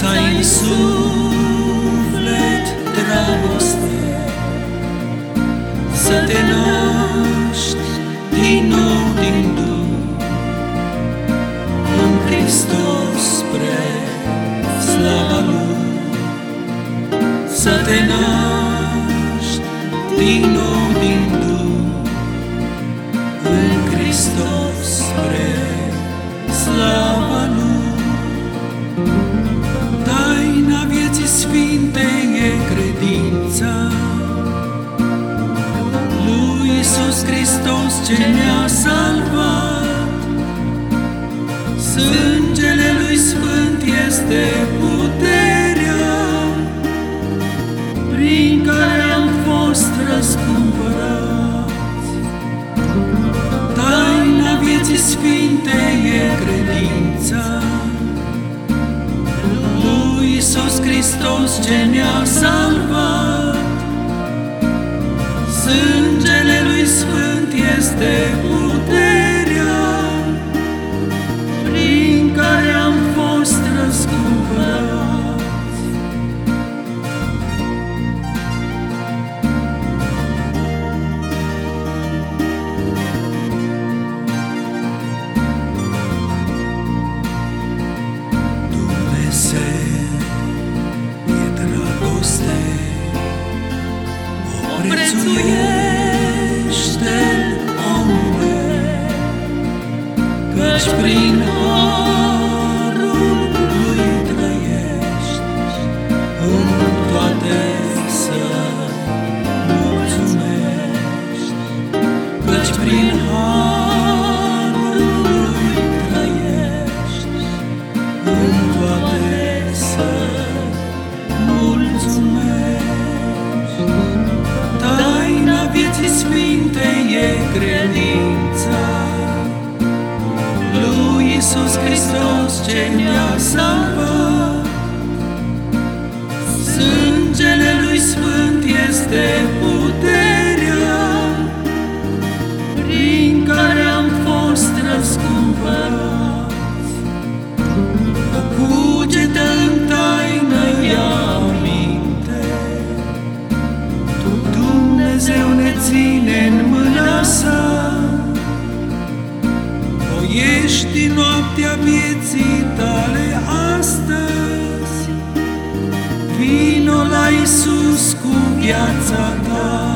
Să ai în suflet dragoste. Să te naști din nou din Duh În Hristos spre slava Lui. Să te naști din nou din Duh în Hristos Iisus Hristos ce ne-a salvat. Sângele lui Sfânt este puterea prin care am fost răscumpărați. Taina vieții sfinte e credința lui Iisus Hristos ce ne-a salvat. Sângele lui Sfânt este puterea prin care am fost răscumpărați. Dumnezeu e dragoste, o prețuiește πριν. Iisus Hristos ce ne-a salvat. Sângele lui Sfânt este puterea prin care am fost răscumpărați. Noaptea vieții tale astăzi, Vino la Iisus cu viața ta.